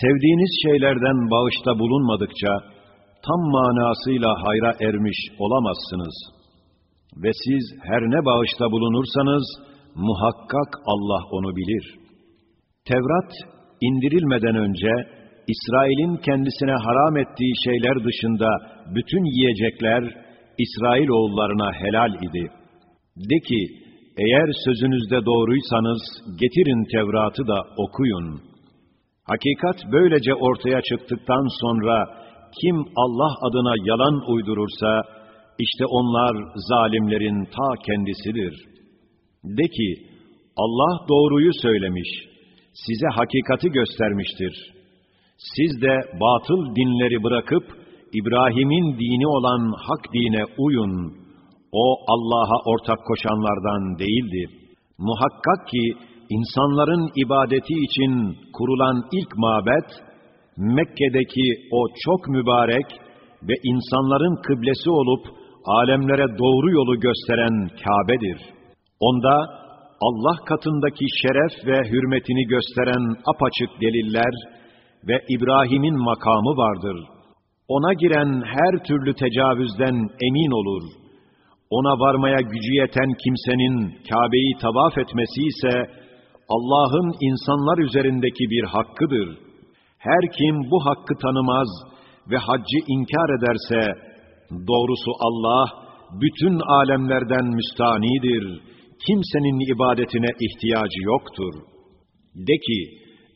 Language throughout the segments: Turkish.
Sevdiğiniz şeylerden bağışta bulunmadıkça, tam manasıyla hayra ermiş olamazsınız. Ve siz her ne bağışta bulunursanız, muhakkak Allah onu bilir. Tevrat, indirilmeden önce, İsrail'in kendisine haram ettiği şeyler dışında bütün yiyecekler, İsrail oğullarına helal idi. De ki, eğer sözünüzde doğruysanız, getirin Tevrat'ı da okuyun. Hakikat böylece ortaya çıktıktan sonra, kim Allah adına yalan uydurursa, işte onlar zalimlerin ta kendisidir. De ki, Allah doğruyu söylemiş, size hakikati göstermiştir. Siz de batıl dinleri bırakıp, İbrahim'in dini olan hak dine uyun. O Allah'a ortak koşanlardan değildi. Muhakkak ki insanların ibadeti için kurulan ilk mabet, Mekke'deki o çok mübarek ve insanların kıblesi olup alemlere doğru yolu gösteren Kabe'dir. Onda Allah katındaki şeref ve hürmetini gösteren apaçık deliller ve İbrahim'in makamı vardır. Ona giren her türlü tecavüzden emin olur. Ona varmaya gücü yeten kimsenin Kabe'yi tavaf etmesi ise Allah'ın insanlar üzerindeki bir hakkıdır. Her kim bu hakkı tanımaz ve haccı inkar ederse, doğrusu Allah bütün alemlerden müstanidir. Kimsenin ibadetine ihtiyacı yoktur. De ki,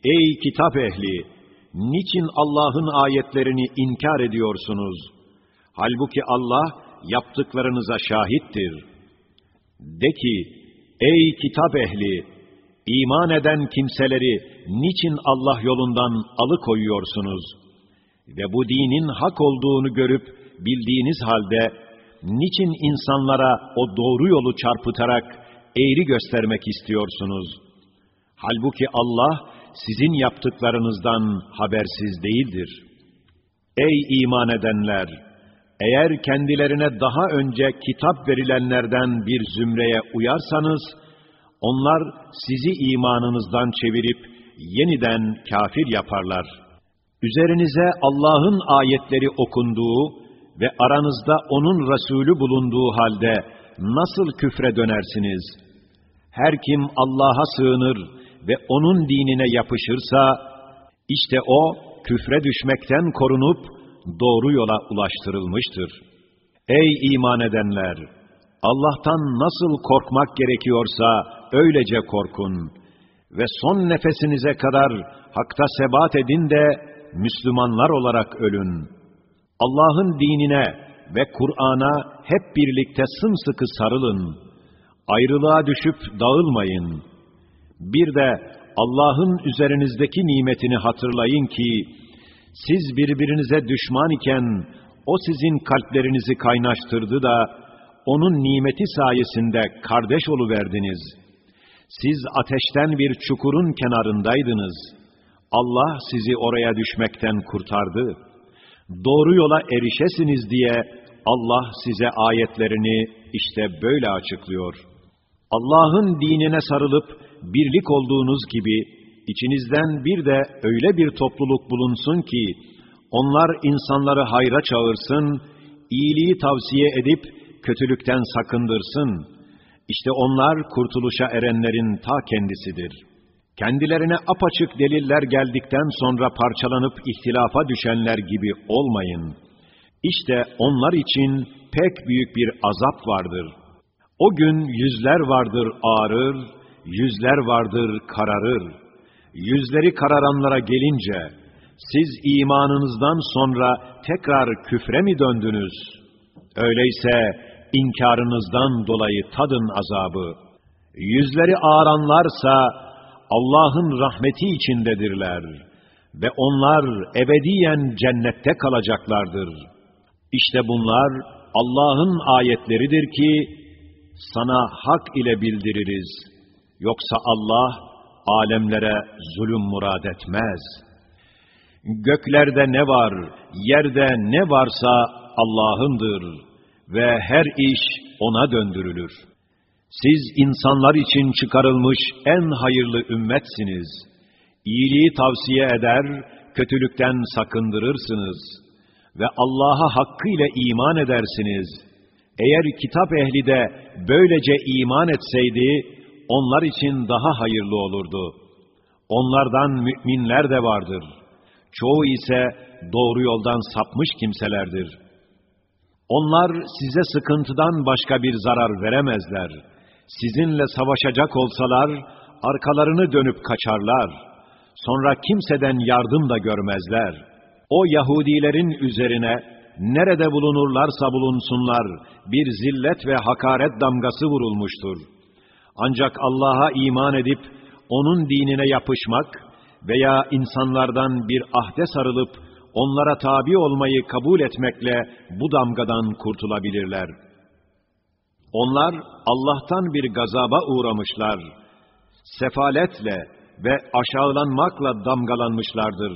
ey kitap ehli, niçin Allah'ın ayetlerini inkar ediyorsunuz? Halbuki Allah yaptıklarınıza şahittir. De ki, ey kitap ehli, iman eden kimseleri niçin Allah yolundan alıkoyuyorsunuz? Ve bu dinin hak olduğunu görüp bildiğiniz halde, niçin insanlara o doğru yolu çarpıtarak eğri göstermek istiyorsunuz? Halbuki Allah, sizin yaptıklarınızdan habersiz değildir. Ey iman edenler! Eğer kendilerine daha önce kitap verilenlerden bir zümreye uyarsanız, onlar sizi imanınızdan çevirip yeniden kafir yaparlar. Üzerinize Allah'ın ayetleri okunduğu ve aranızda O'nun Resulü bulunduğu halde nasıl küfre dönersiniz? Her kim Allah'a sığınır ve O'nun dinine yapışırsa, işte o küfre düşmekten korunup doğru yola ulaştırılmıştır. Ey iman edenler! Allah'tan nasıl korkmak gerekiyorsa öylece korkun ve son nefesinize kadar hakta sebat edin de Müslümanlar olarak ölün. Allah'ın dinine ve Kur'an'a hep birlikte sımsıkı sarılın. Ayrılığa düşüp dağılmayın. Bir de Allah'ın üzerinizdeki nimetini hatırlayın ki, siz birbirinize düşman iken, o sizin kalplerinizi kaynaştırdı da, onun nimeti sayesinde kardeş verdiniz. Siz ateşten bir çukurun kenarındaydınız. Allah sizi oraya düşmekten kurtardı. Doğru yola erişesiniz diye Allah size ayetlerini işte böyle açıklıyor. Allah'ın dinine sarılıp birlik olduğunuz gibi içinizden bir de öyle bir topluluk bulunsun ki onlar insanları hayra çağırsın, iyiliği tavsiye edip kötülükten sakındırsın. İşte onlar kurtuluşa erenlerin ta kendisidir. Kendilerine apaçık deliller geldikten sonra parçalanıp ihtilafa düşenler gibi olmayın. İşte onlar için pek büyük bir azap vardır. O gün yüzler vardır ağrır, yüzler vardır kararır. Yüzleri kararanlara gelince, siz imanınızdan sonra tekrar küfre mi döndünüz? Öyleyse inkarınızdan dolayı tadın azabı. Yüzleri ağranlarsa Allah'ın rahmeti içindedirler ve onlar ebediyen cennette kalacaklardır. İşte bunlar Allah'ın ayetleridir ki sana hak ile bildiririz. Yoksa Allah alemlere zulüm murad etmez. Göklerde ne var, yerde ne varsa Allah'ındır ve her iş O'na döndürülür. Siz insanlar için çıkarılmış en hayırlı ümmetsiniz. İyiliği tavsiye eder, kötülükten sakındırırsınız ve Allah'a hakkıyla iman edersiniz. Eğer kitap ehli de böylece iman etseydi, onlar için daha hayırlı olurdu. Onlardan müminler de vardır. Çoğu ise doğru yoldan sapmış kimselerdir. Onlar size sıkıntıdan başka bir zarar veremezler. Sizinle savaşacak olsalar, arkalarını dönüp kaçarlar. Sonra kimseden yardım da görmezler. O Yahudilerin üzerine nerede bulunurlarsa bulunsunlar bir zillet ve hakaret damgası vurulmuştur. Ancak Allah'a iman edip onun dinine yapışmak veya insanlardan bir ahde sarılıp onlara tabi olmayı kabul etmekle bu damgadan kurtulabilirler. Onlar Allah'tan bir gazaba uğramışlar. Sefaletle ve aşağılanmakla damgalanmışlardır.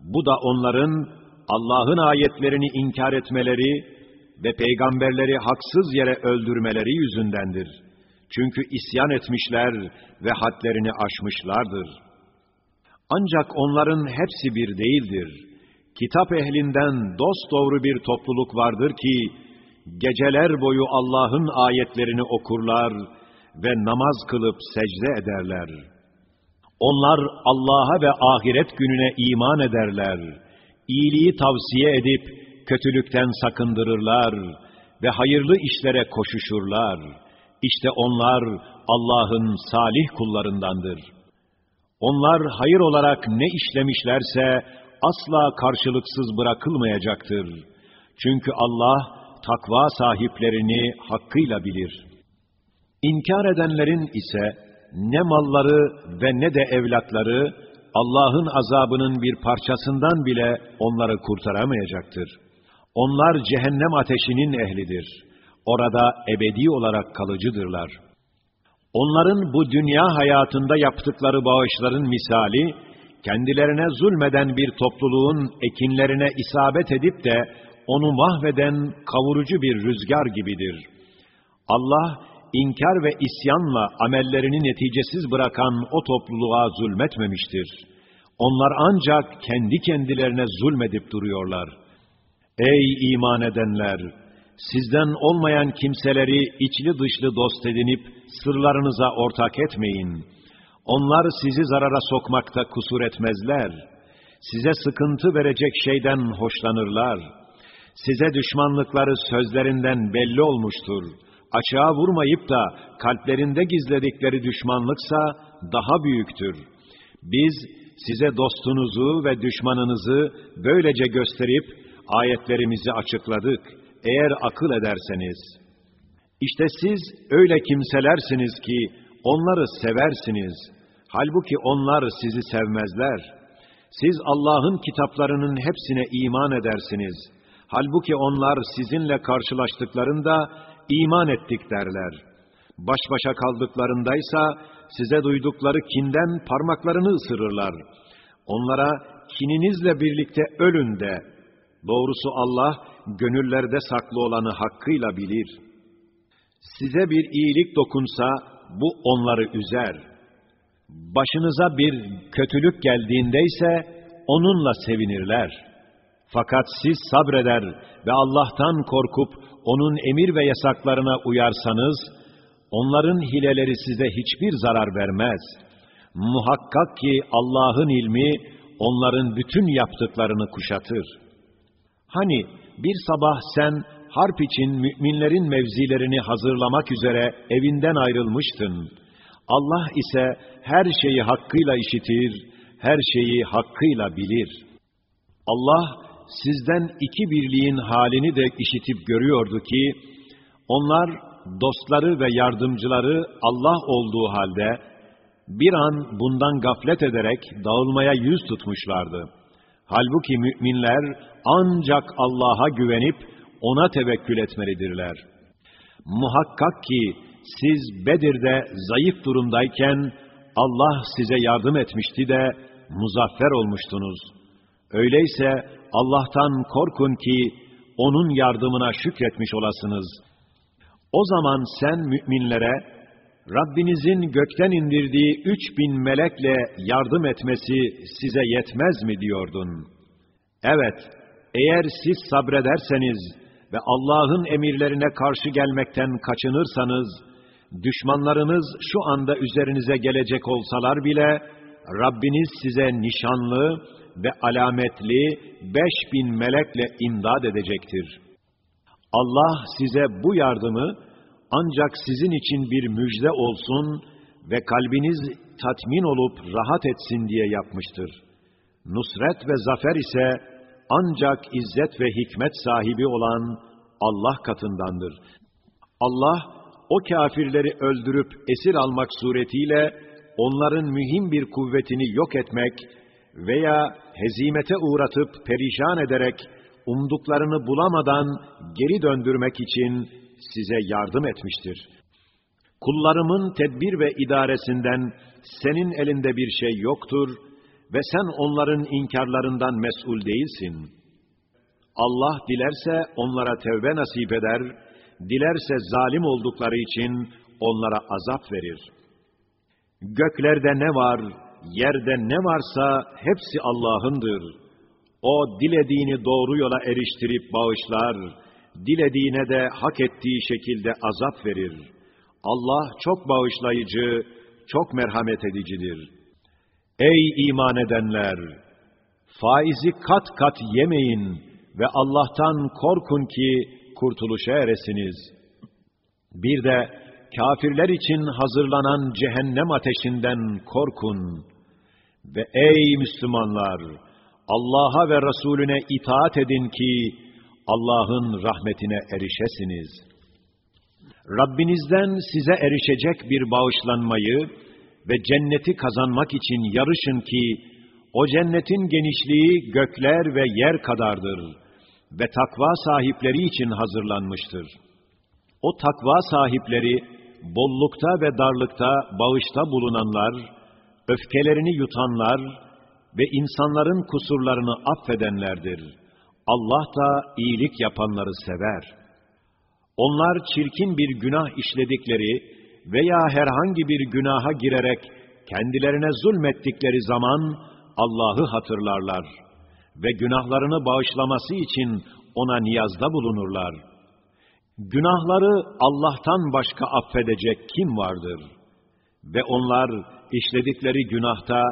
Bu da onların Allah'ın ayetlerini inkar etmeleri ve peygamberleri haksız yere öldürmeleri yüzündendir. Çünkü isyan etmişler ve hadlerini aşmışlardır. Ancak onların hepsi bir değildir. Kitap ehlinden dost doğru bir topluluk vardır ki, geceler boyu Allah'ın ayetlerini okurlar ve namaz kılıp secde ederler. Onlar Allah'a ve ahiret gününe iman ederler. İyiliği tavsiye edip kötülükten sakındırırlar ve hayırlı işlere koşuşurlar. İşte onlar Allah'ın salih kullarındandır. Onlar hayır olarak ne işlemişlerse asla karşılıksız bırakılmayacaktır. Çünkü Allah takva sahiplerini hakkıyla bilir. İnkar edenlerin ise ne malları ve ne de evlatları Allah'ın azabının bir parçasından bile onları kurtaramayacaktır. Onlar cehennem ateşinin ehlidir. Orada ebedi olarak kalıcıdırlar. Onların bu dünya hayatında yaptıkları bağışların misali, kendilerine zulmeden bir topluluğun ekinlerine isabet edip de onu mahveden kavurucu bir rüzgar gibidir. Allah, inkar ve isyanla amellerini neticesiz bırakan o topluluğa zulmetmemiştir. Onlar ancak kendi kendilerine zulmedip duruyorlar. Ey iman edenler! Sizden olmayan kimseleri içli dışlı dost edinip sırlarınıza ortak etmeyin. Onlar sizi zarara sokmakta kusur etmezler. Size sıkıntı verecek şeyden hoşlanırlar. Size düşmanlıkları sözlerinden belli olmuştur. Açığa vurmayıp da kalplerinde gizledikleri düşmanlıksa daha büyüktür. Biz size dostunuzu ve düşmanınızı böylece gösterip ayetlerimizi açıkladık. Eğer akıl ederseniz. İşte siz öyle kimselersiniz ki onları seversiniz. Halbuki onlar sizi sevmezler. Siz Allah'ın kitaplarının hepsine iman edersiniz. Halbuki onlar sizinle karşılaştıklarında iman ettik derler. Baş başa kaldıklarındaysa size duydukları kinden parmaklarını ısırırlar. Onlara kininizle birlikte ölün de. Doğrusu Allah gönüllerde saklı olanı hakkıyla bilir. Size bir iyilik dokunsa bu onları üzer. Başınıza bir kötülük geldiğinde ise onunla sevinirler. Fakat siz sabreder ve Allah'tan korkup onun emir ve yasaklarına uyarsanız, onların hileleri size hiçbir zarar vermez. Muhakkak ki Allah'ın ilmi onların bütün yaptıklarını kuşatır. Hani bir sabah sen harp için müminlerin mevzilerini hazırlamak üzere evinden ayrılmıştın. Allah ise her şeyi hakkıyla işitir, her şeyi hakkıyla bilir. Allah sizden iki birliğin halini de işitip görüyordu ki, onlar dostları ve yardımcıları Allah olduğu halde, bir an bundan gaflet ederek dağılmaya yüz tutmuşlardı. Halbuki müminler ancak Allah'a güvenip ona tevekkül etmelidirler. Muhakkak ki siz Bedir'de zayıf durumdayken Allah size yardım etmişti de muzaffer olmuştunuz. Öyleyse Allah'tan korkun ki onun yardımına şükretmiş olasınız. O zaman sen müminlere Rabbinizin gökten indirdiği üç bin melekle yardım etmesi size yetmez mi diyordun? Evet, eğer siz sabrederseniz ve Allah'ın emirlerine karşı gelmekten kaçınırsanız, düşmanlarınız şu anda üzerinize gelecek olsalar bile, Rabbiniz size nişanlı ve alametli beş bin melekle imdad edecektir. Allah size bu yardımı ancak sizin için bir müjde olsun ve kalbiniz tatmin olup rahat etsin diye yapmıştır. Nusret ve zafer ise ancak izzet ve hikmet sahibi olan Allah katındandır. Allah, o kafirleri öldürüp esir almak suretiyle onların mühim bir kuvvetini yok etmek veya hezimete uğratıp perişan ederek umduklarını bulamadan geri döndürmek için size yardım etmiştir. Kullarımın tedbir ve idaresinden senin elinde bir şey yoktur ve sen onların inkarlarından mesul değilsin. Allah dilerse onlara tevbe nasip eder, dilerse zalim oldukları için onlara azap verir. Göklerde ne var, yerde ne varsa hepsi Allah'ındır. O dilediğini doğru yola eriştirip bağışlar, dilediğine de hak ettiği şekilde azap verir. Allah çok bağışlayıcı, çok merhamet edicidir. Ey iman edenler! Faizi kat kat yemeyin ve Allah'tan korkun ki kurtuluşa eresiniz. Bir de kafirler için hazırlanan cehennem ateşinden korkun. Ve ey Müslümanlar! Allah'a ve Resulüne itaat edin ki Allah'ın rahmetine erişesiniz. Rabbinizden size erişecek bir bağışlanmayı ve cenneti kazanmak için yarışın ki, o cennetin genişliği gökler ve yer kadardır ve takva sahipleri için hazırlanmıştır. O takva sahipleri, bollukta ve darlıkta bağışta bulunanlar, öfkelerini yutanlar ve insanların kusurlarını affedenlerdir.'' Allah da iyilik yapanları sever. Onlar çirkin bir günah işledikleri veya herhangi bir günaha girerek kendilerine zulmettikleri zaman Allah'ı hatırlarlar ve günahlarını bağışlaması için ona niyazda bulunurlar. Günahları Allah'tan başka affedecek kim vardır? Ve onlar işledikleri günahta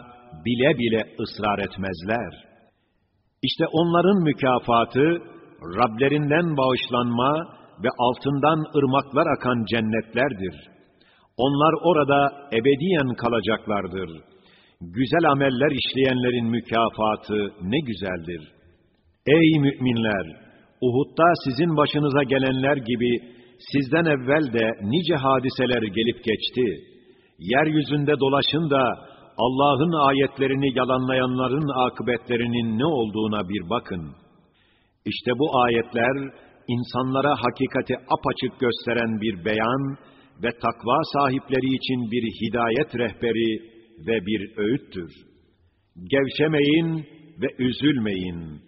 bile bile ısrar etmezler.'' İşte onların mükafatı, Rablerinden bağışlanma ve altından ırmaklar akan cennetlerdir. Onlar orada ebediyen kalacaklardır. Güzel ameller işleyenlerin mükafatı ne güzeldir. Ey müminler! Uhud'da sizin başınıza gelenler gibi sizden evvel de nice hadiseler gelip geçti. Yeryüzünde dolaşın da Allah'ın ayetlerini yalanlayanların akıbetlerinin ne olduğuna bir bakın. İşte bu ayetler, insanlara hakikati apaçık gösteren bir beyan ve takva sahipleri için bir hidayet rehberi ve bir öğüttür. Gevşemeyin ve üzülmeyin.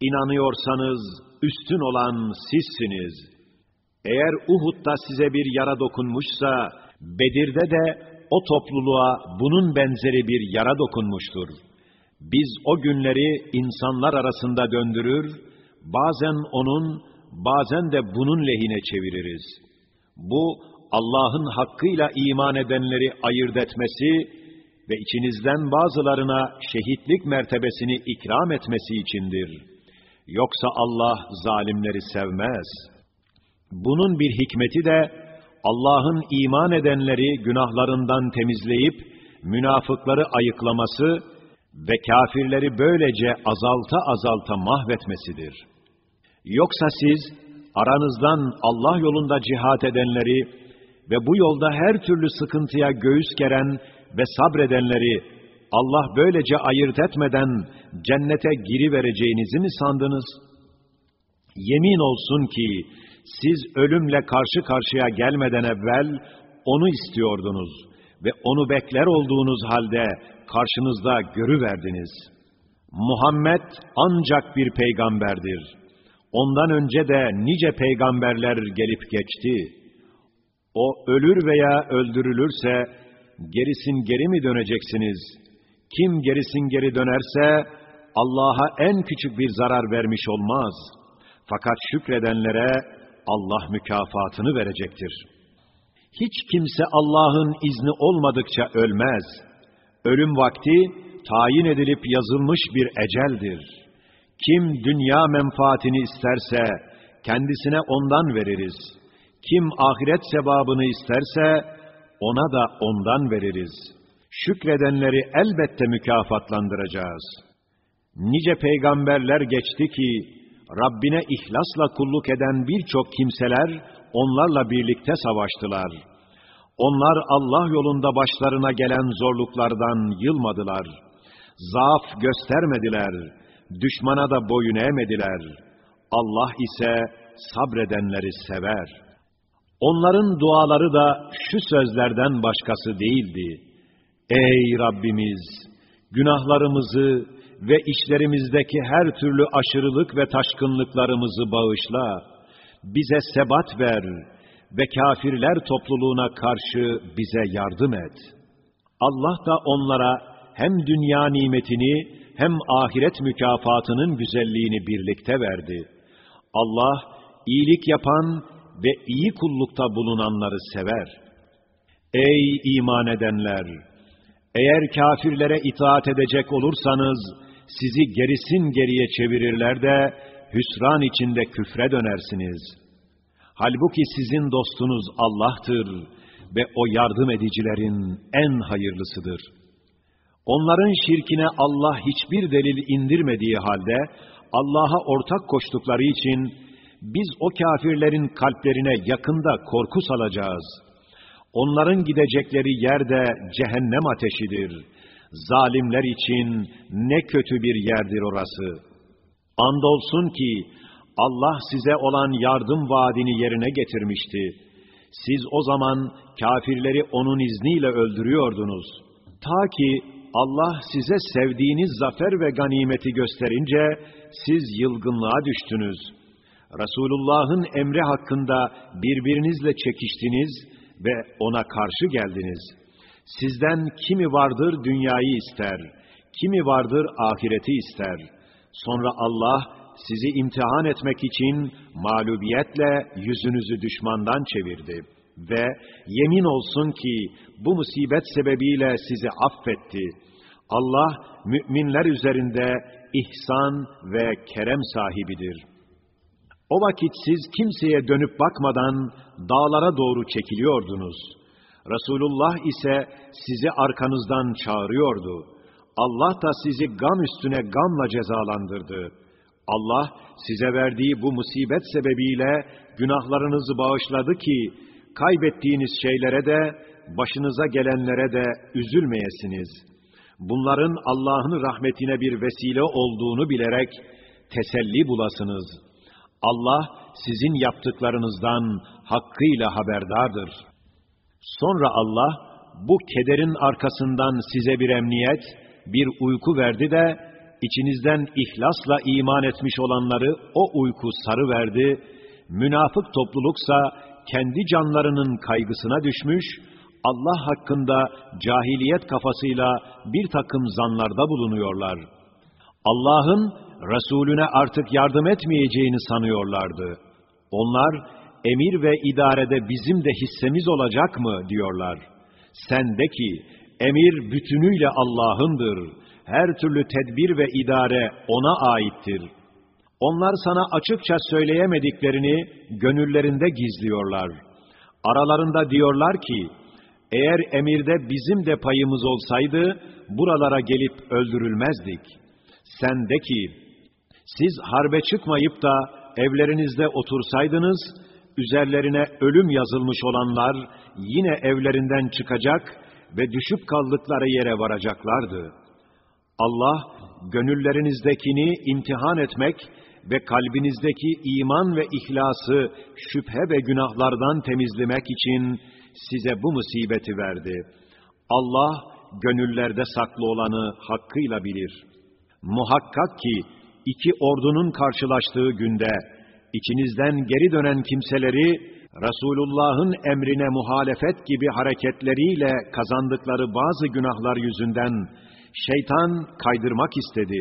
İnanıyorsanız üstün olan sizsiniz. Eğer Uhud'da size bir yara dokunmuşsa, Bedir'de de o topluluğa bunun benzeri bir yara dokunmuştur. Biz o günleri insanlar arasında döndürür, bazen onun, bazen de bunun lehine çeviririz. Bu, Allah'ın hakkıyla iman edenleri ayırt etmesi ve içinizden bazılarına şehitlik mertebesini ikram etmesi içindir. Yoksa Allah zalimleri sevmez. Bunun bir hikmeti de, Allah'ın iman edenleri günahlarından temizleyip, münafıkları ayıklaması ve kafirleri böylece azalta azalta mahvetmesidir. Yoksa siz, aranızdan Allah yolunda cihat edenleri ve bu yolda her türlü sıkıntıya göğüs geren ve sabredenleri Allah böylece ayırt etmeden cennete giri vereceğinizi mi sandınız? Yemin olsun ki siz ölümle karşı karşıya gelmeden evvel onu istiyordunuz ve onu bekler olduğunuz halde karşınızda görüverdiniz. Muhammed ancak bir peygamberdir. Ondan önce de nice peygamberler gelip geçti. O ölür veya öldürülürse, gerisin geri mi döneceksiniz? Kim gerisin geri dönerse, Allah'a en küçük bir zarar vermiş olmaz. Fakat şükredenlere Allah mükafatını verecektir. Hiç kimse Allah'ın izni olmadıkça ölmez. Ölüm vakti tayin edilip yazılmış bir eceldir. Kim dünya menfaatini isterse kendisine ondan veririz. Kim ahiret sevabını isterse ona da ondan veririz. Şükredenleri elbette mükafatlandıracağız. Nice peygamberler geçti ki Rabbine ihlasla kulluk eden birçok kimseler onlarla birlikte savaştılar. Onlar Allah yolunda başlarına gelen zorluklardan yılmadılar. Zaaf göstermediler, düşmana da boyun eğmediler. Allah ise sabredenleri sever. Onların duaları da şu sözlerden başkası değildi. Ey Rabbimiz! Günahlarımızı ve işlerimizdeki her türlü aşırılık ve taşkınlıklarımızı bağışla. Bize sebat ver ve kafirler topluluğuna karşı bize yardım et. Allah da onlara hem dünya nimetini hem ahiret mükafatının güzelliğini birlikte verdi. Allah iyilik yapan ve iyi kullukta bulunanları sever. Ey iman edenler! Eğer kafirlere itaat edecek olursanız, sizi gerisin geriye çevirirler de, hüsran içinde küfre dönersiniz. Halbuki sizin dostunuz Allah'tır ve O yardım edicilerin en hayırlısıdır. Onların şirkine Allah hiçbir delil indirmediği halde, Allah'a ortak koştukları için, biz o kafirlerin kalplerine yakında korku salacağız. Onların gidecekleri yerde cehennem ateşidir. Zalimler için ne kötü bir yerdir orası. Andolsun ki Allah size olan yardım vaadini yerine getirmişti. Siz o zaman kafirleri onun izniyle öldürüyordunuz. Ta ki Allah size sevdiğiniz zafer ve ganimeti gösterince siz yılgınlığa düştünüz. Resulullah'ın emri hakkında birbirinizle çekiştiniz ve ona karşı geldiniz. Sizden kimi vardır dünyayı ister, kimi vardır ahireti ister. Sonra Allah sizi imtihan etmek için mağlubiyetle yüzünüzü düşmandan çevirdi. Ve yemin olsun ki bu musibet sebebiyle sizi affetti. Allah müminler üzerinde ihsan ve kerem sahibidir. O vakit siz kimseye dönüp bakmadan dağlara doğru çekiliyordunuz. Resulullah ise sizi arkanızdan çağırıyordu. Allah da sizi gam üstüne gamla cezalandırdı. Allah size verdiği bu musibet sebebiyle günahlarınızı bağışladı ki, kaybettiğiniz şeylere de, başınıza gelenlere de üzülmeyesiniz. Bunların Allah'ın rahmetine bir vesile olduğunu bilerek teselli bulasınız. Allah sizin yaptıklarınızdan hakkıyla haberdardır. Sonra Allah bu kederin arkasından size bir emniyet, bir uyku verdi de içinizden ihlasla iman etmiş olanları o uyku sarı verdi. Münafık topluluksa kendi canlarının kaygısına düşmüş, Allah hakkında cahiliyet kafasıyla bir takım zanlarda bulunuyorlar. Allah'ın Resulüne artık yardım etmeyeceğini sanıyorlardı. Onlar, emir ve idarede bizim de hissemiz olacak mı diyorlar. Sen de ki, emir bütünüyle Allah'ındır. Her türlü tedbir ve idare O'na aittir. Onlar sana açıkça söyleyemediklerini gönüllerinde gizliyorlar. Aralarında diyorlar ki, eğer emirde bizim de payımız olsaydı, buralara gelip öldürülmezdik. Sen de ki, siz harbe çıkmayıp da evlerinizde otursaydınız, üzerlerine ölüm yazılmış olanlar yine evlerinden çıkacak ve düşüp kaldıkları yere varacaklardı. Allah, gönüllerinizdekini imtihan etmek ve kalbinizdeki iman ve ihlası şüphe ve günahlardan temizlemek için size bu musibeti verdi. Allah, gönüllerde saklı olanı hakkıyla bilir. Muhakkak ki, iki ordunun karşılaştığı günde, içinizden geri dönen kimseleri Resulullah'ın emrine muhalefet gibi hareketleriyle kazandıkları bazı günahlar yüzünden şeytan kaydırmak istedi.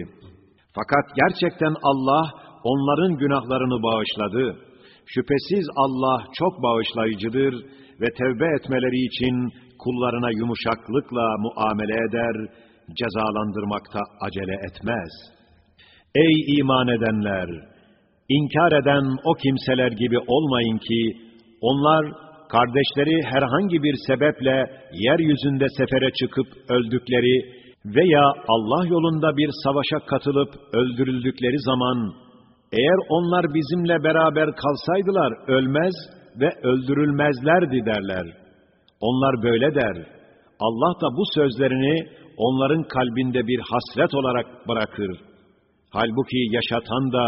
Fakat gerçekten Allah onların günahlarını bağışladı. Şüphesiz Allah çok bağışlayıcıdır ve tevbe etmeleri için kullarına yumuşaklıkla muamele eder, cezalandırmakta acele etmez. Ey iman edenler! İnkar eden o kimseler gibi olmayın ki, onlar kardeşleri herhangi bir sebeple yeryüzünde sefere çıkıp öldükleri veya Allah yolunda bir savaşa katılıp öldürüldükleri zaman, eğer onlar bizimle beraber kalsaydılar ölmez ve öldürülmezlerdi derler. Onlar böyle der. Allah da bu sözlerini onların kalbinde bir hasret olarak bırakır. Halbuki yaşatan da,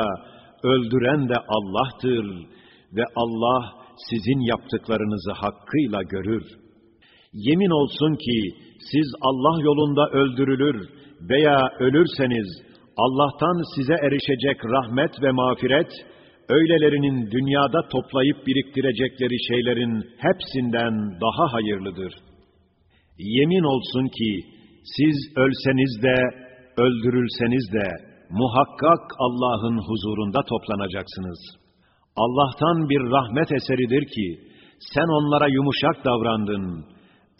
öldüren de Allah'tır ve Allah sizin yaptıklarınızı hakkıyla görür. Yemin olsun ki siz Allah yolunda öldürülür veya ölürseniz Allah'tan size erişecek rahmet ve mağfiret, öylelerinin dünyada toplayıp biriktirecekleri şeylerin hepsinden daha hayırlıdır. Yemin olsun ki siz ölseniz de, öldürülseniz de muhakkak Allah'ın huzurunda toplanacaksınız. Allah'tan bir rahmet eseridir ki sen onlara yumuşak davrandın.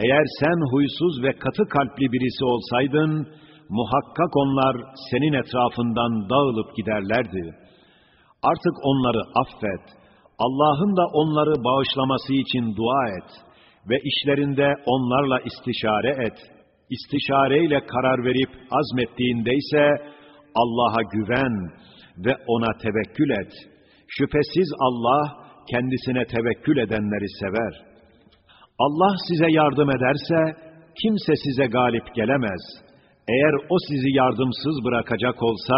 Eğer sen huysuz ve katı kalpli birisi olsaydın, muhakkak onlar senin etrafından dağılıp giderlerdi. Artık onları affet. Allah'ın da onları bağışlaması için dua et ve işlerinde onlarla istişare et. İstişareyle karar verip azmettiğindeyse Allah'a güven ve ona tevekkül et. Şüphesiz Allah kendisine tevekkül edenleri sever. Allah size yardım ederse kimse size galip gelemez. Eğer o sizi yardımsız bırakacak olsa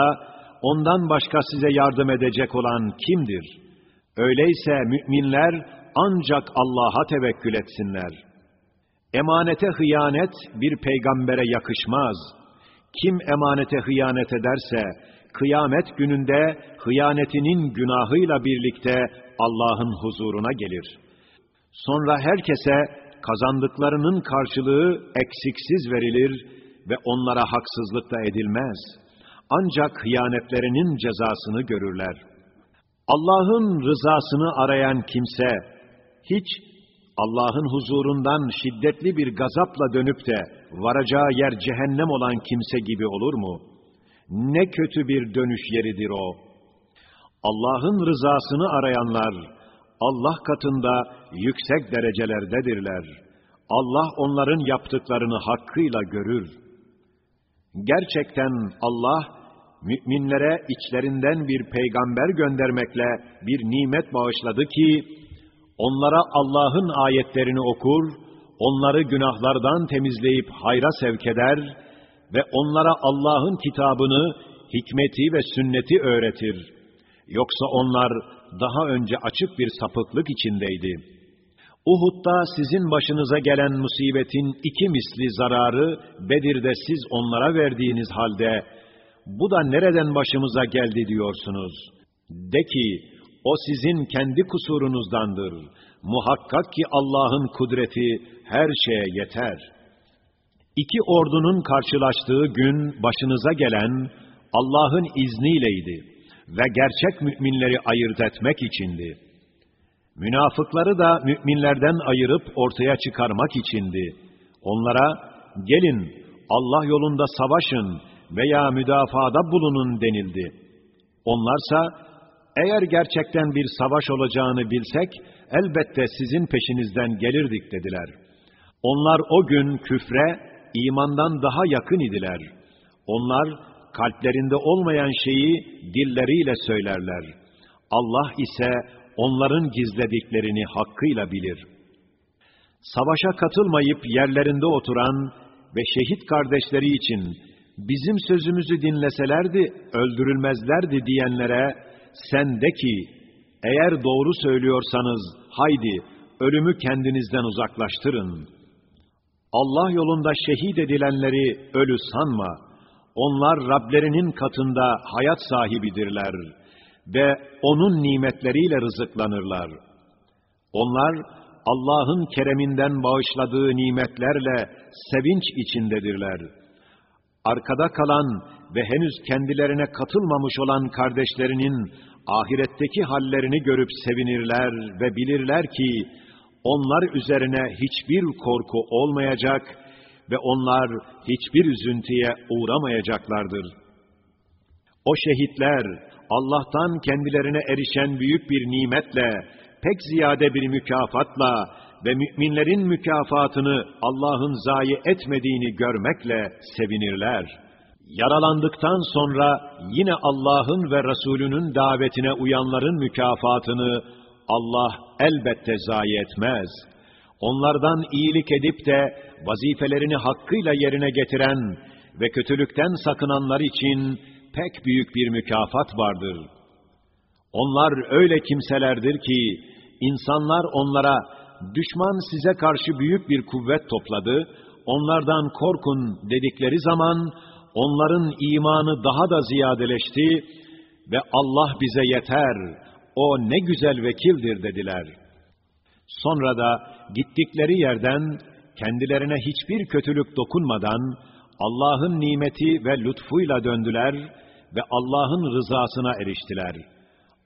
ondan başka size yardım edecek olan kimdir? Öyleyse müminler ancak Allah'a tevekkül etsinler. Emanete hıyanet bir peygambere yakışmaz. Kim emanete hıyanet ederse, kıyamet gününde hıyanetinin günahıyla birlikte Allah'ın huzuruna gelir. Sonra herkese kazandıklarının karşılığı eksiksiz verilir ve onlara haksızlık da edilmez. Ancak hıyanetlerinin cezasını görürler. Allah'ın rızasını arayan kimse, hiç Allah'ın huzurundan şiddetli bir gazapla dönüp de varacağı yer cehennem olan kimse gibi olur mu? Ne kötü bir dönüş yeridir o. Allah'ın rızasını arayanlar, Allah katında yüksek derecelerdedirler. Allah onların yaptıklarını hakkıyla görür. Gerçekten Allah, müminlere içlerinden bir peygamber göndermekle bir nimet bağışladı ki, onlara Allah'ın ayetlerini okur, onları günahlardan temizleyip hayra sevk eder ve onlara Allah'ın kitabını, hikmeti ve sünneti öğretir. Yoksa onlar daha önce açık bir sapıklık içindeydi.'' Uhud'da sizin başınıza gelen musibetin iki misli zararı Bedir'de siz onlara verdiğiniz halde bu da nereden başımıza geldi diyorsunuz. De ki o sizin kendi kusurunuzdandır. Muhakkak ki Allah'ın kudreti her şeye yeter. İki ordunun karşılaştığı gün başınıza gelen Allah'ın izniyleydi ve gerçek müminleri ayırt etmek içindi. Münafıkları da müminlerden ayırıp ortaya çıkarmak içindi. Onlara, gelin Allah yolunda savaşın veya müdafada bulunun denildi. Onlarsa, eğer gerçekten bir savaş olacağını bilsek, elbette sizin peşinizden gelirdik dediler. Onlar o gün küfre, imandan daha yakın idiler. Onlar, kalplerinde olmayan şeyi dilleriyle söylerler. Allah ise onların gizlediklerini hakkıyla bilir. Savaşa katılmayıp yerlerinde oturan ve şehit kardeşleri için bizim sözümüzü dinleselerdi, öldürülmezlerdi diyenlere sen de ki, eğer doğru söylüyorsanız haydi ölümü kendinizden uzaklaştırın. Allah yolunda şehit edilenleri ölü sanma. Onlar Rablerinin katında hayat sahibidirler.'' ve onun nimetleriyle rızıklanırlar. Onlar Allah'ın kereminden bağışladığı nimetlerle sevinç içindedirler. Arkada kalan ve henüz kendilerine katılmamış olan kardeşlerinin ahiretteki hallerini görüp sevinirler ve bilirler ki onlar üzerine hiçbir korku olmayacak ve onlar hiçbir üzüntüye uğramayacaklardır. O şehitler Allah'tan kendilerine erişen büyük bir nimetle, pek ziyade bir mükafatla ve müminlerin mükafatını Allah'ın zayi etmediğini görmekle sevinirler. Yaralandıktan sonra yine Allah'ın ve Resulünün davetine uyanların mükafatını Allah elbette zayi etmez. Onlardan iyilik edip de vazifelerini hakkıyla yerine getiren ve kötülükten sakınanlar için pek büyük bir mükafat vardır. Onlar öyle kimselerdir ki, insanlar onlara, düşman size karşı büyük bir kuvvet topladı, onlardan korkun dedikleri zaman, onların imanı daha da ziyadeleşti ve Allah bize yeter, o ne güzel vekildir dediler. Sonra da gittikleri yerden kendilerine hiçbir kötülük dokunmadan Allah'ın nimeti ve lütfuyla döndüler ve Allah'ın rızasına eriştiler.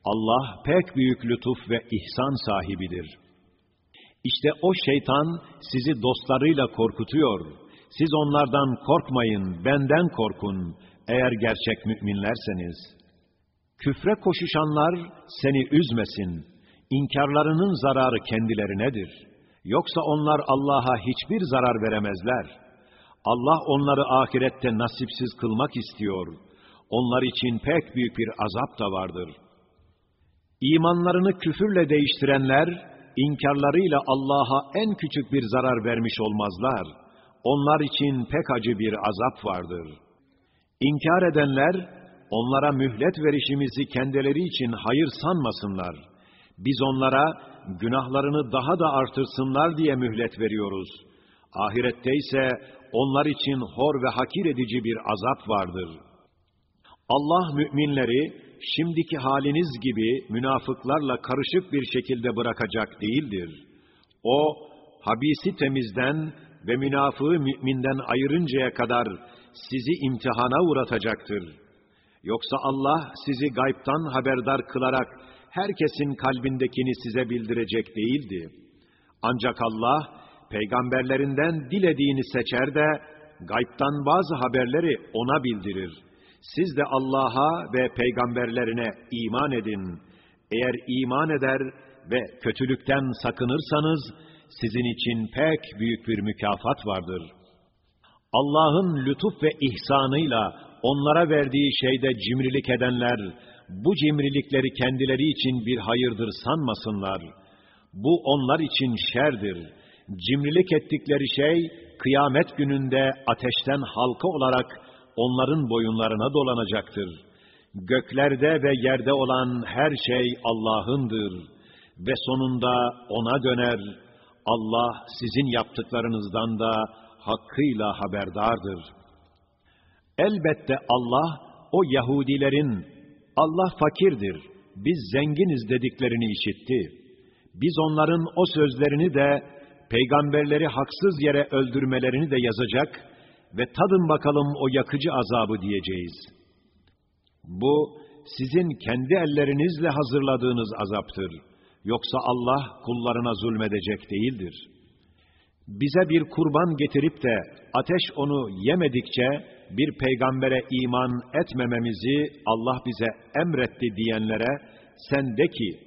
Allah pek büyük lütuf ve ihsan sahibidir. İşte o şeytan sizi dostlarıyla korkutuyor. Siz onlardan korkmayın, benden korkun eğer gerçek müminlerseniz. Küfre koşuşanlar seni üzmesin. İnkarlarının zararı kendilerinedir. Yoksa onlar Allah'a hiçbir zarar veremezler. Allah onları ahirette nasipsiz kılmak istiyor.'' Onlar için pek büyük bir azap da vardır. İmanlarını küfürle değiştirenler, inkarlarıyla Allah'a en küçük bir zarar vermiş olmazlar. Onlar için pek acı bir azap vardır. İnkar edenler, onlara mühlet verişimizi kendileri için hayır sanmasınlar. Biz onlara günahlarını daha da artırsınlar diye mühlet veriyoruz. Ahirette ise onlar için hor ve hakir edici bir azap vardır.'' Allah müminleri şimdiki haliniz gibi münafıklarla karışık bir şekilde bırakacak değildir. O, habisi temizden ve münafığı müminden ayırıncaya kadar sizi imtihana uğratacaktır. Yoksa Allah sizi gaybtan haberdar kılarak herkesin kalbindekini size bildirecek değildi. Ancak Allah, peygamberlerinden dilediğini seçer de, gaybtan bazı haberleri ona bildirir.'' Siz de Allah'a ve peygamberlerine iman edin. Eğer iman eder ve kötülükten sakınırsanız, sizin için pek büyük bir mükafat vardır. Allah'ın lütuf ve ihsanıyla onlara verdiği şeyde cimrilik edenler, bu cimrilikleri kendileri için bir hayırdır sanmasınlar. Bu onlar için şerdir. Cimrilik ettikleri şey, kıyamet gününde ateşten halka olarak onların boyunlarına dolanacaktır. Göklerde ve yerde olan her şey Allah'ındır ve sonunda O'na döner. Allah sizin yaptıklarınızdan da hakkıyla haberdardır. Elbette Allah, o Yahudilerin, Allah fakirdir, biz zenginiz dediklerini işitti. Biz onların o sözlerini de, peygamberleri haksız yere öldürmelerini de yazacak ve tadın bakalım o yakıcı azabı diyeceğiz. Bu, sizin kendi ellerinizle hazırladığınız azaptır. Yoksa Allah kullarına zulmedecek değildir. Bize bir kurban getirip de ateş onu yemedikçe bir peygambere iman etmememizi Allah bize emretti diyenlere sen de ki,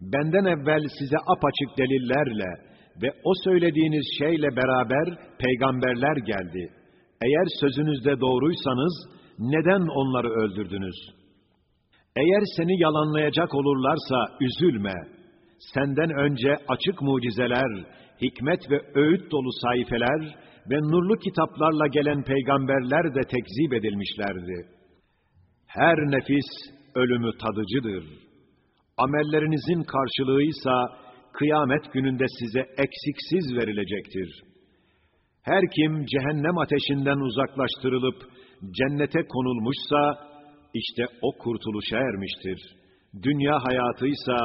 benden evvel size apaçık delillerle ve o söylediğiniz şeyle beraber peygamberler geldi. Eğer sözünüzde doğruysanız neden onları öldürdünüz? Eğer seni yalanlayacak olurlarsa üzülme. Senden önce açık mucizeler, hikmet ve öğüt dolu sayfeler ve nurlu kitaplarla gelen peygamberler de tekzip edilmişlerdi. Her nefis ölümü tadıcıdır. Amellerinizin karşılığıysa kıyamet gününde size eksiksiz verilecektir.'' Her kim cehennem ateşinden uzaklaştırılıp cennete konulmuşsa, işte o kurtuluşa ermiştir. Dünya hayatıysa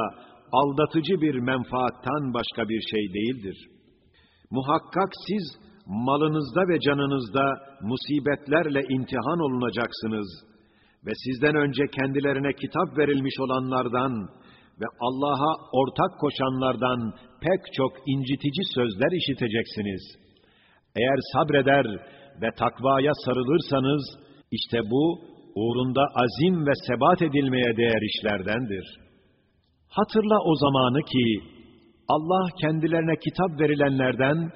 aldatıcı bir menfaattan başka bir şey değildir. Muhakkak siz malınızda ve canınızda musibetlerle imtihan olunacaksınız ve sizden önce kendilerine kitap verilmiş olanlardan ve Allah'a ortak koşanlardan pek çok incitici sözler işiteceksiniz. Eğer sabreder ve takvaya sarılırsanız, işte bu, uğrunda azim ve sebat edilmeye değer işlerdendir. Hatırla o zamanı ki, Allah kendilerine kitap verilenlerden,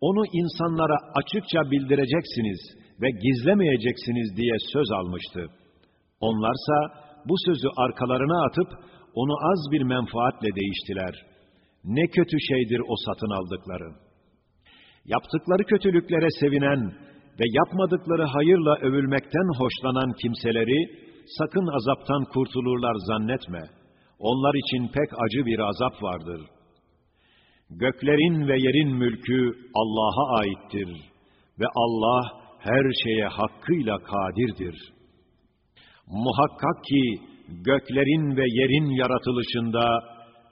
onu insanlara açıkça bildireceksiniz ve gizlemeyeceksiniz diye söz almıştı. Onlarsa bu sözü arkalarına atıp onu az bir menfaatle değiştiler. Ne kötü şeydir o satın aldıkları. Yaptıkları kötülüklere sevinen ve yapmadıkları hayırla övülmekten hoşlanan kimseleri sakın azaptan kurtulurlar zannetme. Onlar için pek acı bir azap vardır. Göklerin ve yerin mülkü Allah'a aittir ve Allah her şeye hakkıyla kadirdir. Muhakkak ki göklerin ve yerin yaratılışında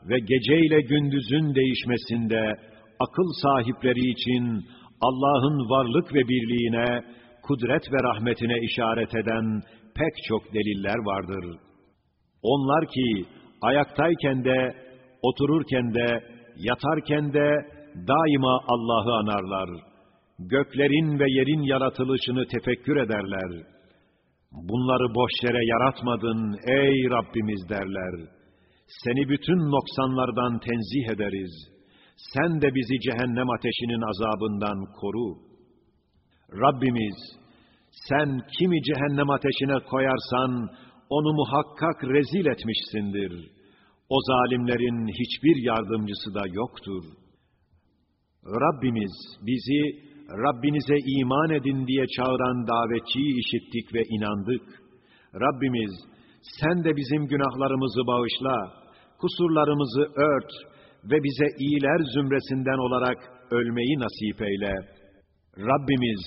ve geceyle gündüzün değişmesinde akıl sahipleri için Allah'ın varlık ve birliğine, kudret ve rahmetine işaret eden pek çok deliller vardır. Onlar ki ayaktayken de, otururken de, yatarken de daima Allah'ı anarlar. Göklerin ve yerin yaratılışını tefekkür ederler. Bunları boş yere yaratmadın ey Rabbimiz derler. Seni bütün noksanlardan tenzih ederiz. Sen de bizi cehennem ateşinin azabından koru. Rabbimiz, sen kimi cehennem ateşine koyarsan, onu muhakkak rezil etmişsindir. O zalimlerin hiçbir yardımcısı da yoktur. Rabbimiz bizi Rabbinize iman edin diye çağıran davetçiyi işittik ve inandık. Rabbimiz, sen de bizim günahlarımızı bağışla, kusurlarımızı ört ve bize iyiler zümresinden olarak ölmeyi nasip eyle. Rabbimiz,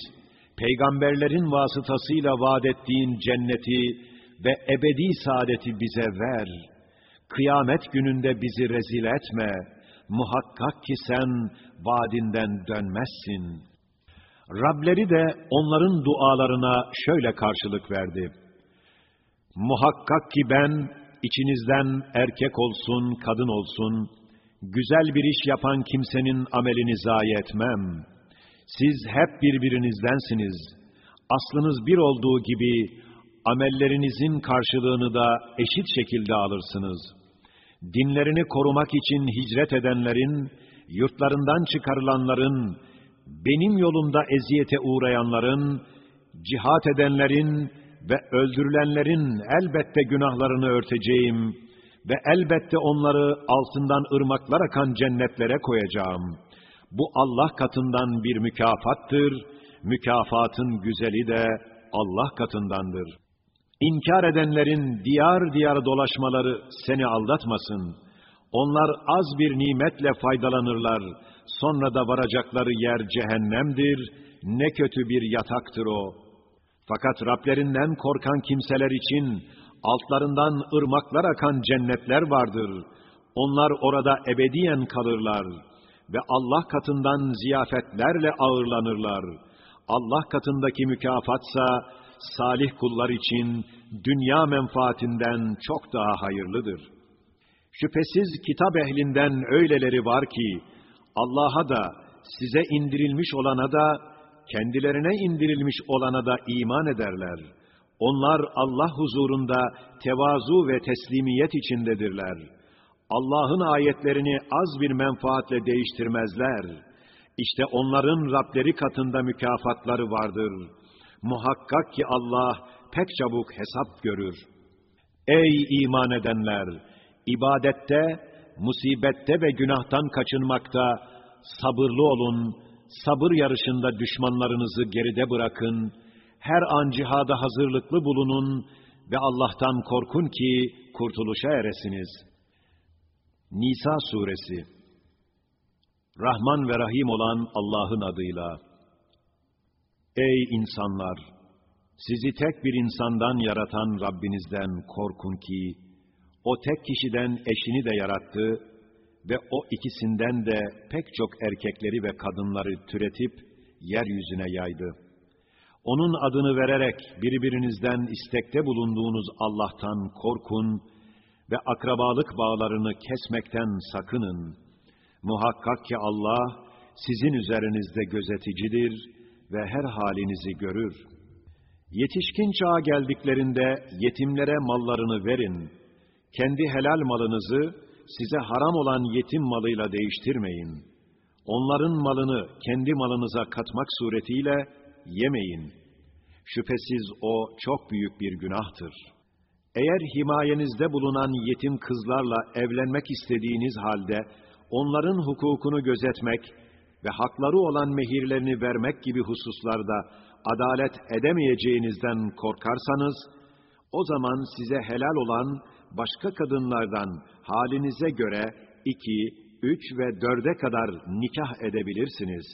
peygamberlerin vasıtasıyla vaat ettiğin cenneti ve ebedi saadeti bize ver. Kıyamet gününde bizi rezil etme. Muhakkak ki sen vaadinden dönmezsin.'' Rableri de onların dualarına şöyle karşılık verdi. Muhakkak ki ben içinizden erkek olsun, kadın olsun, güzel bir iş yapan kimsenin amelini zayi etmem. Siz hep birbirinizdensiniz. Aslınız bir olduğu gibi amellerinizin karşılığını da eşit şekilde alırsınız. Dinlerini korumak için hicret edenlerin, yurtlarından çıkarılanların, benim yolumda eziyete uğrayanların, cihat edenlerin ve öldürülenlerin elbette günahlarını örteceğim ve elbette onları altından ırmaklar akan cennetlere koyacağım. Bu Allah katından bir mükafattır, mükafatın güzeli de Allah katındandır. İnkar edenlerin diyar diyar dolaşmaları seni aldatmasın. Onlar az bir nimetle faydalanırlar sonra da varacakları yer cehennemdir, ne kötü bir yataktır o. Fakat Rablerinden korkan kimseler için altlarından ırmaklar akan cennetler vardır. Onlar orada ebediyen kalırlar ve Allah katından ziyafetlerle ağırlanırlar. Allah katındaki mükafatsa salih kullar için dünya menfaatinden çok daha hayırlıdır. Şüphesiz kitap ehlinden öyleleri var ki, Allah'a da, size indirilmiş olana da, kendilerine indirilmiş olana da iman ederler. Onlar Allah huzurunda tevazu ve teslimiyet içindedirler. Allah'ın ayetlerini az bir menfaatle değiştirmezler. İşte onların Rableri katında mükafatları vardır. Muhakkak ki Allah pek çabuk hesap görür. Ey iman edenler! ibadette, musibette ve günahtan kaçınmakta sabırlı olun, sabır yarışında düşmanlarınızı geride bırakın, her an cihada hazırlıklı bulunun ve Allah'tan korkun ki kurtuluşa eresiniz. Nisa Suresi Rahman ve Rahim olan Allah'ın adıyla Ey insanlar! Sizi tek bir insandan yaratan Rabbinizden korkun ki, O tek kişiden eşini de yarattı ve o ikisinden de pek çok erkekleri ve kadınları türetip yeryüzüne yaydı. Onun adını vererek birbirinizden istekte bulunduğunuz Allah'tan korkun ve akrabalık bağlarını kesmekten sakının. Muhakkak ki Allah sizin üzerinizde gözeticidir ve her halinizi görür. Yetişkin çağa geldiklerinde yetimlere mallarını verin. Kendi helal malınızı size haram olan yetim malıyla değiştirmeyin. Onların malını kendi malınıza katmak suretiyle yemeyin. Şüphesiz o çok büyük bir günahtır. Eğer himayenizde bulunan yetim kızlarla evlenmek istediğiniz halde onların hukukunu gözetmek ve hakları olan mehirlerini vermek gibi hususlarda adalet edemeyeceğinizden korkarsanız, o zaman size helal olan başka kadınlardan halinize göre iki, üç ve dörde kadar nikah edebilirsiniz.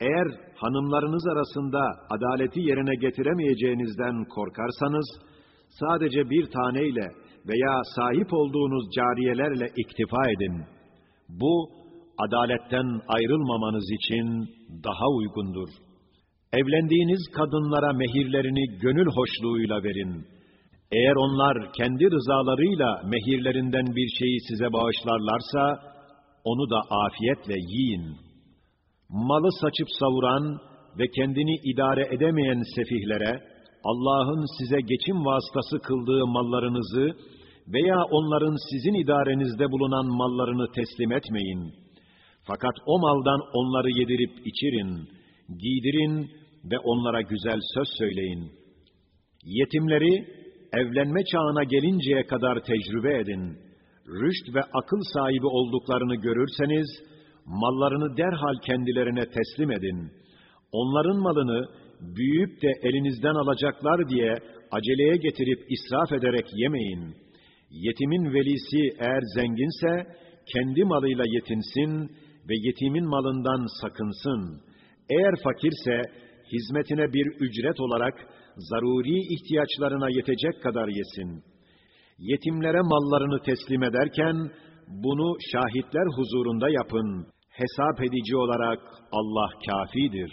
Eğer hanımlarınız arasında adaleti yerine getiremeyeceğinizden korkarsanız, sadece bir taneyle veya sahip olduğunuz cariyelerle iktifa edin. Bu, adaletten ayrılmamanız için daha uygundur. Evlendiğiniz kadınlara mehirlerini gönül hoşluğuyla verin. Eğer onlar kendi rızalarıyla mehirlerinden bir şeyi size bağışlarlarsa, onu da afiyetle yiyin. Malı saçıp savuran ve kendini idare edemeyen sefihlere, Allah'ın size geçim vasıtası kıldığı mallarınızı veya onların sizin idarenizde bulunan mallarını teslim etmeyin. Fakat o maldan onları yedirip içirin, giydirin ve onlara güzel söz söyleyin. Yetimleri evlenme çağına gelinceye kadar tecrübe edin. Rüşt ve akıl sahibi olduklarını görürseniz, mallarını derhal kendilerine teslim edin. Onların malını büyüyüp de elinizden alacaklar diye aceleye getirip israf ederek yemeyin. Yetimin velisi eğer zenginse, kendi malıyla yetinsin ve yetimin malından sakınsın. Eğer fakirse, hizmetine bir ücret olarak zaruri ihtiyaçlarına yetecek kadar yesin. Yetimlere mallarını teslim ederken, bunu şahitler huzurunda yapın. Hesap edici olarak Allah kafidir.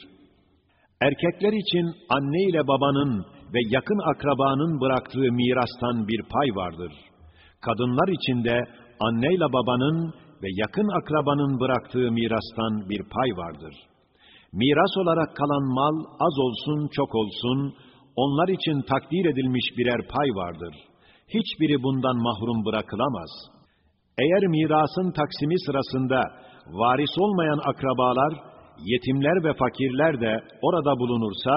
Erkekler için anne ile babanın ve yakın akrabanın bıraktığı mirastan bir pay vardır. Kadınlar için de anne ile babanın ve yakın akrabanın bıraktığı mirastan bir pay vardır. Miras olarak kalan mal az olsun çok olsun, onlar için takdir edilmiş birer pay vardır. Hiçbiri bundan mahrum bırakılamaz. Eğer mirasın taksimi sırasında varis olmayan akrabalar, yetimler ve fakirler de orada bulunursa,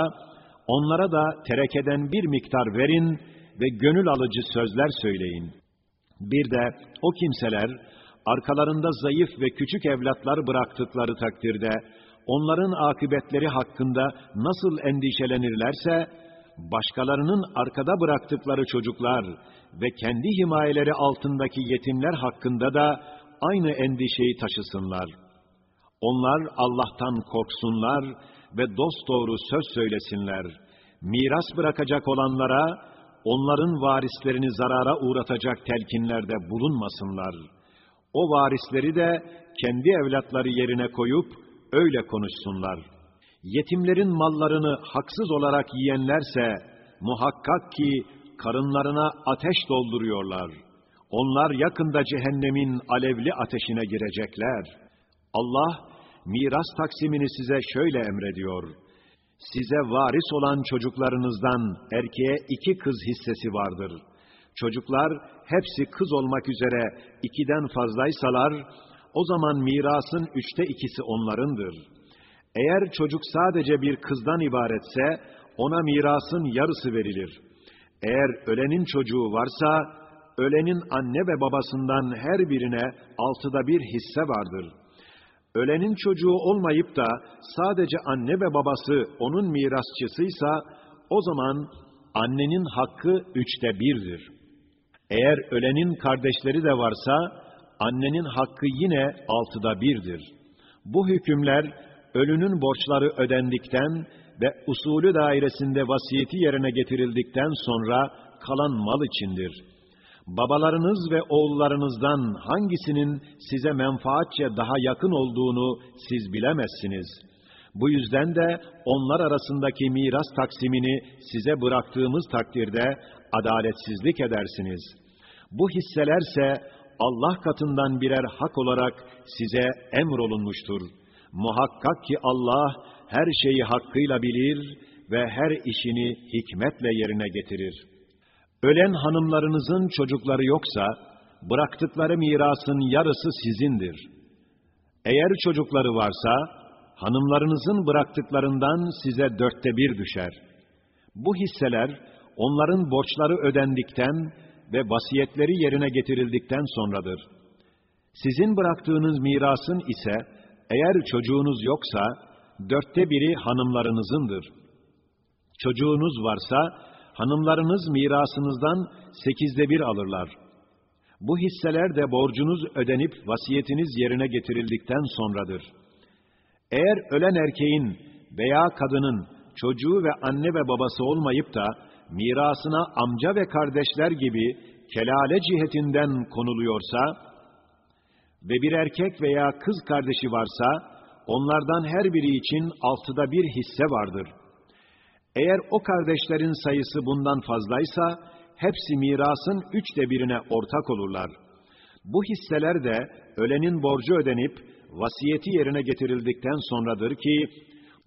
onlara da terekeden bir miktar verin ve gönül alıcı sözler söyleyin. Bir de o kimseler, arkalarında zayıf ve küçük evlatlar bıraktıkları takdirde, onların akıbetleri hakkında nasıl endişelenirlerse, başkalarının arkada bıraktıkları çocuklar ve kendi himayeleri altındaki yetimler hakkında da aynı endişeyi taşısınlar. Onlar Allah'tan korksunlar ve dosdoğru söz söylesinler. Miras bırakacak olanlara, onların varislerini zarara uğratacak telkinlerde bulunmasınlar. O varisleri de kendi evlatları yerine koyup öyle konuşsunlar. Yetimlerin mallarını haksız olarak yiyenlerse muhakkak ki karınlarına ateş dolduruyorlar. Onlar yakında cehennemin alevli ateşine girecekler. Allah miras taksimini size şöyle emrediyor. Size varis olan çocuklarınızdan erkeğe iki kız hissesi vardır. Çocuklar hepsi kız olmak üzere ikiden fazlaysalar, o zaman mirasın üçte ikisi onlarındır. Eğer çocuk sadece bir kızdan ibaretse, ona mirasın yarısı verilir. Eğer ölenin çocuğu varsa, ölenin anne ve babasından her birine altıda bir hisse vardır. Ölenin çocuğu olmayıp da sadece anne ve babası onun mirasçısıysa, o zaman annenin hakkı üçte birdir. Eğer ölenin kardeşleri de varsa, annenin hakkı yine altıda birdir. Bu hükümler, ölünün borçları ödendikten ve usulü dairesinde vasiyeti yerine getirildikten sonra kalan mal içindir. Babalarınız ve oğullarınızdan hangisinin size menfaatçe daha yakın olduğunu siz bilemezsiniz. Bu yüzden de onlar arasındaki miras taksimini size bıraktığımız takdirde adaletsizlik edersiniz. Bu hisselerse Allah katından birer hak olarak size emrolunmuştur. Muhakkak ki Allah her şeyi hakkıyla bilir ve her işini hikmetle yerine getirir.'' Ölen hanımlarınızın çocukları yoksa, bıraktıkları mirasın yarısı sizindir. Eğer çocukları varsa, hanımlarınızın bıraktıklarından size dörtte bir düşer. Bu hisseler, onların borçları ödendikten ve vasiyetleri yerine getirildikten sonradır. Sizin bıraktığınız mirasın ise, eğer çocuğunuz yoksa, dörtte biri hanımlarınızındır. Çocuğunuz varsa, hanımlarınız mirasınızdan sekizde bir alırlar. Bu hisseler de borcunuz ödenip vasiyetiniz yerine getirildikten sonradır. Eğer ölen erkeğin veya kadının çocuğu ve anne ve babası olmayıp da mirasına amca ve kardeşler gibi kelale cihetinden konuluyorsa ve bir erkek veya kız kardeşi varsa onlardan her biri için altıda bir hisse vardır.'' Eğer o kardeşlerin sayısı bundan fazlaysa, hepsi mirasın üçte birine ortak olurlar. Bu hisseler de ölenin borcu ödenip, vasiyeti yerine getirildikten sonradır ki,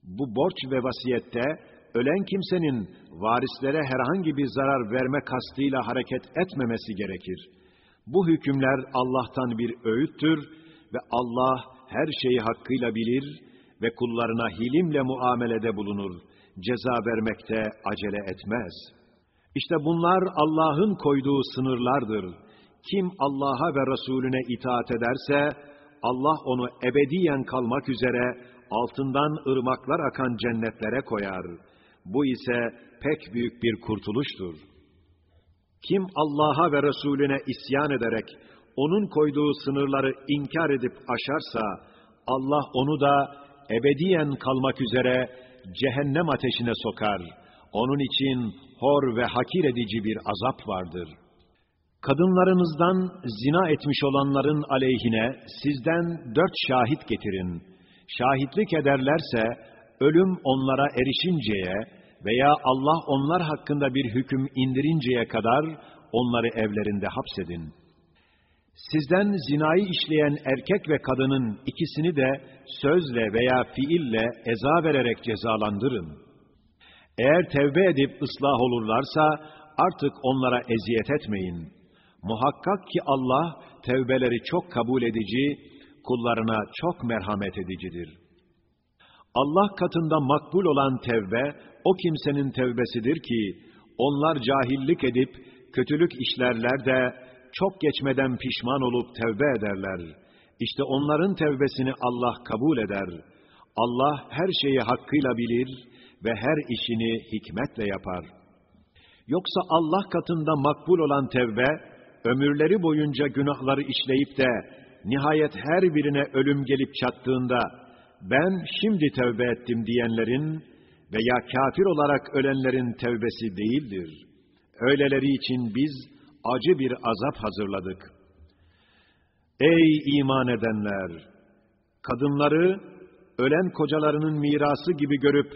bu borç ve vasiyette ölen kimsenin varislere herhangi bir zarar verme kastıyla hareket etmemesi gerekir. Bu hükümler Allah'tan bir öğüttür ve Allah her şeyi hakkıyla bilir ve kullarına hilimle muamelede bulunur ceza vermekte acele etmez. İşte bunlar Allah'ın koyduğu sınırlardır. Kim Allah'a ve Resulüne itaat ederse, Allah onu ebediyen kalmak üzere altından ırmaklar akan cennetlere koyar. Bu ise pek büyük bir kurtuluştur. Kim Allah'a ve Resulüne isyan ederek, onun koyduğu sınırları inkar edip aşarsa, Allah onu da ebediyen kalmak üzere cehennem ateşine sokar. Onun için hor ve hakir edici bir azap vardır. Kadınlarınızdan zina etmiş olanların aleyhine sizden dört şahit getirin. Şahitlik ederlerse ölüm onlara erişinceye veya Allah onlar hakkında bir hüküm indirinceye kadar onları evlerinde hapsedin. Sizden zinayı işleyen erkek ve kadının ikisini de sözle veya fiille eza vererek cezalandırın. Eğer tevbe edip ıslah olurlarsa artık onlara eziyet etmeyin. Muhakkak ki Allah tevbeleri çok kabul edici, kullarına çok merhamet edicidir. Allah katında makbul olan tevbe, o kimsenin tevbesidir ki, onlar cahillik edip, kötülük işlerler de, çok geçmeden pişman olup tevbe ederler. İşte onların tevbesini Allah kabul eder. Allah her şeyi hakkıyla bilir ve her işini hikmetle yapar. Yoksa Allah katında makbul olan tevbe, ömürleri boyunca günahları işleyip de nihayet her birine ölüm gelip çattığında ben şimdi tevbe ettim diyenlerin veya kafir olarak ölenlerin tevbesi değildir. Öyleleri için biz acı bir azap hazırladık. Ey iman edenler! Kadınları ölen kocalarının mirası gibi görüp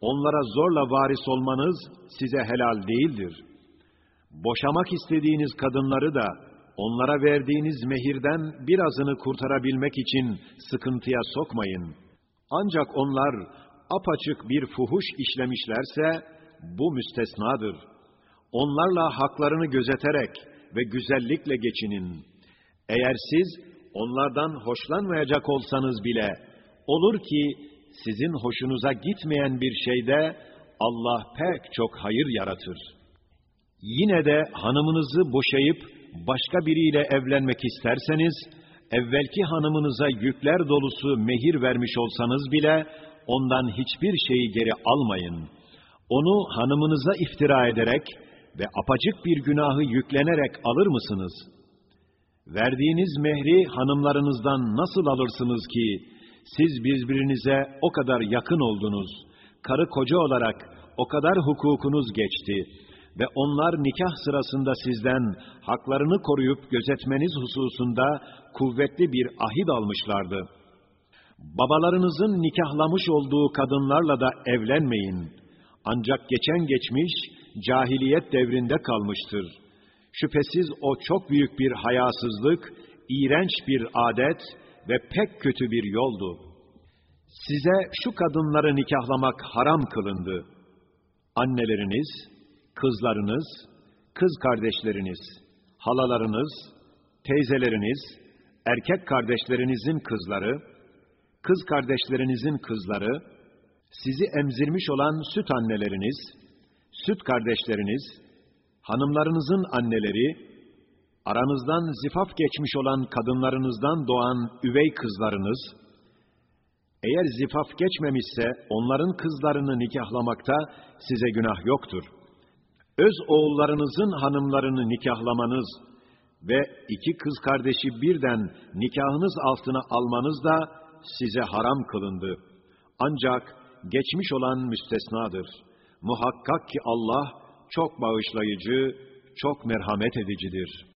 onlara zorla varis olmanız size helal değildir. Boşamak istediğiniz kadınları da onlara verdiğiniz mehirden birazını kurtarabilmek için sıkıntıya sokmayın. Ancak onlar apaçık bir fuhuş işlemişlerse bu müstesnadır. Onlarla haklarını gözeterek ve güzellikle geçinin. Eğer siz onlardan hoşlanmayacak olsanız bile, olur ki sizin hoşunuza gitmeyen bir şeyde Allah pek çok hayır yaratır. Yine de hanımınızı boşayıp başka biriyle evlenmek isterseniz, evvelki hanımınıza yükler dolusu mehir vermiş olsanız bile, ondan hiçbir şeyi geri almayın. Onu hanımınıza iftira ederek, ve apacık bir günahı yüklenerek alır mısınız? Verdiğiniz mehri hanımlarınızdan nasıl alırsınız ki, siz birbirinize o kadar yakın oldunuz, karı koca olarak o kadar hukukunuz geçti, ve onlar nikah sırasında sizden haklarını koruyup gözetmeniz hususunda kuvvetli bir ahit almışlardı. Babalarınızın nikahlamış olduğu kadınlarla da evlenmeyin. Ancak geçen geçmiş cahiliyet devrinde kalmıştır. Şüphesiz o çok büyük bir hayasızlık, iğrenç bir adet ve pek kötü bir yoldu. Size şu kadınları nikahlamak haram kılındı. Anneleriniz, kızlarınız, kız kardeşleriniz, halalarınız, teyzeleriniz, erkek kardeşlerinizin kızları, kız kardeşlerinizin kızları, sizi emzirmiş olan süt anneleriniz, süt kardeşleriniz, hanımlarınızın anneleri, aranızdan zifaf geçmiş olan kadınlarınızdan doğan üvey kızlarınız, eğer zifaf geçmemişse onların kızlarını nikahlamakta size günah yoktur. Öz oğullarınızın hanımlarını nikahlamanız ve iki kız kardeşi birden nikahınız altına almanız da size haram kılındı. Ancak geçmiş olan müstesnadır. Muhakkak ki Allah çok bağışlayıcı, çok merhamet edicidir.